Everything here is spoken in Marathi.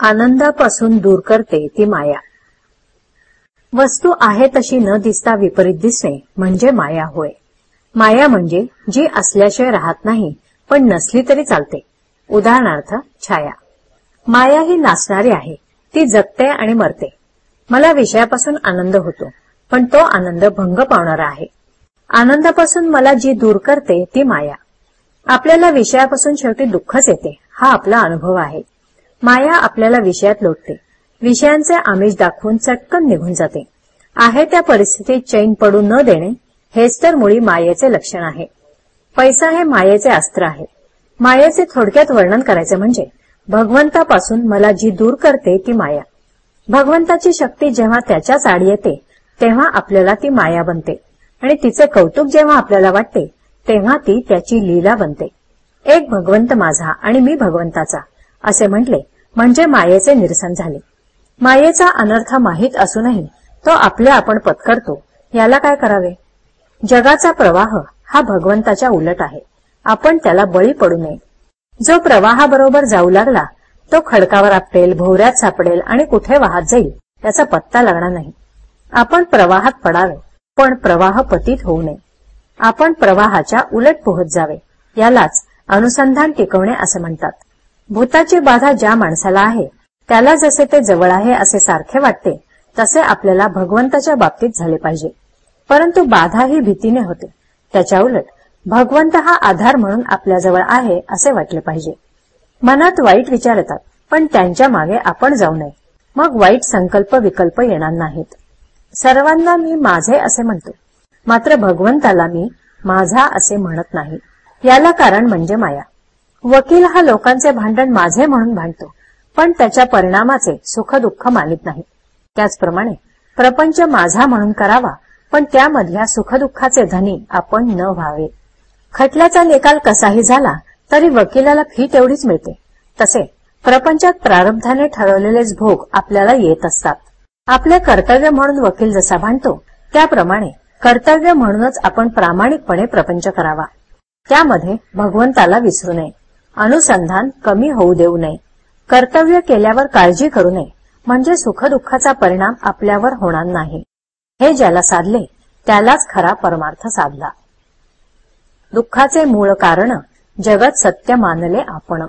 आनंदापासून दूर करते ती माया. वस्तू आहे तशी न दिसता विपरीत दिसणे म्हणजे माया होय. माया म्हणजे जी असल्याशिवाय राहत नाही पण नसली तरी चालते. उदाहरणार्थ छाया. माया ही नाचणारी आहे ती जगते आणि मरते. मला विषयापासून आनंद होतो पण तो आनंद भंग पावणारा आहे. आनंदापासून मला जी दूर करते ती माया. आपल्याला विषयापासून शेवटी दुःखच येते हा आपला अनुभव आहे. माया आपल्याला विषयात लोटते. विषयांचे आमिष दाखवून चटकन निघून जाते. आहे त्या परिस्थितीत चैन पडू न देणे हेच तर मुळी मायेचे लक्षण आहे. पैसा हे मायेचे अस्त्र आहे. मायेचे थोडक्यात वर्णन करायचे म्हणजे भगवंतापासून मला जी दूर करते ती माया. भगवंताची शक्ती जेव्हा त्याच्याच आड येते तेव्हा आपल्याला ती माया बनते. आणि तिचे कौतुक जेव्हा आपल्याला वाटते तेव्हा ती त्याची लीला बनते. एक भगवंत माझा आणि मी भगवंताचा असे म्हटले म्हणजे मायेचे निरसन झाले. मायेचा अनर्थ माहीत असूनही तो आपले आपण पत्करतो. याला काय करावे? जगाचा प्रवाह हा भगवंताच्या उलट आहे. आपण त्याला बळी पडू नये. जो प्रवाहाबरोबर जाऊ लागला तो खडकावर आपटेल भोवऱ्यात सापडेल आणि कुठे वाहत जाईल त्याचा पत्ता लागणार नाही. आपण प्रवाहात पडावे पण प्रवाह पतीत होऊ नये. आपण प्रवाहाच्या उलट पोहत जावे यालाच अनुसंधान टिकवणे असे म्हणतात. भूताची बाधा ज्या माणसाला आहे त्याला जसे ते जवळ आहे असे सारखे वाटते तसे आपल्याला भगवंताच्या बाबतीत झाले पाहिजे. परंतु बाधा ही भीतीने होते. त्याच्या उलट भगवंत हा आधार म्हणून आपल्याजवळ आहे असे वाटले पाहिजे. मनात वाईट विचार येतात पण त्यांच्या मागे आपण जाऊ नये. मग वाईट संकल्प विकल्प येणार नाहीत. सर्वांना मी माझे असे म्हणतो. मात्र भगवंताला मी माझा असे म्हणत नाही. याला कारण म्हणजे माया. वकील हा लोकांचे भांडण माझे म्हणून भांडतो पण त्याच्या परिणामाचे सुख दुःख मानित नाही. त्याचप्रमाणे प्रपंच माझा म्हणून करावा पण त्यामधल्या सुखदुःखाचे धनी आपण न व्हावे. खटल्याचा निकाल कसाही झाला तरी वकिलाला फी तेवढीच मिळते. तसे प्रपंचात प्रारब्धाने ठरवलेलेच भोग आपल्याला येत असतात. आपले कर्तव्य म्हणून वकील जसा भांडतो त्याप्रमाणे कर्तव्य म्हणूनच आपण प्रामाणिकपणे प्रपंच करावा. त्यामध्ये भगवंताला विसरू नये. अनुसंधान कमी होऊ देऊ नये. कर्तव्य केल्यावर काळजी करू नये. म्हणजे सुखदुःखाचा परिणाम आपल्यावर होणार नाही. हे ज्याला साधले त्यालाच खरा परमार्थ साधला. दुःखाचे मूळ कारण जगत सत्य मानले आपण.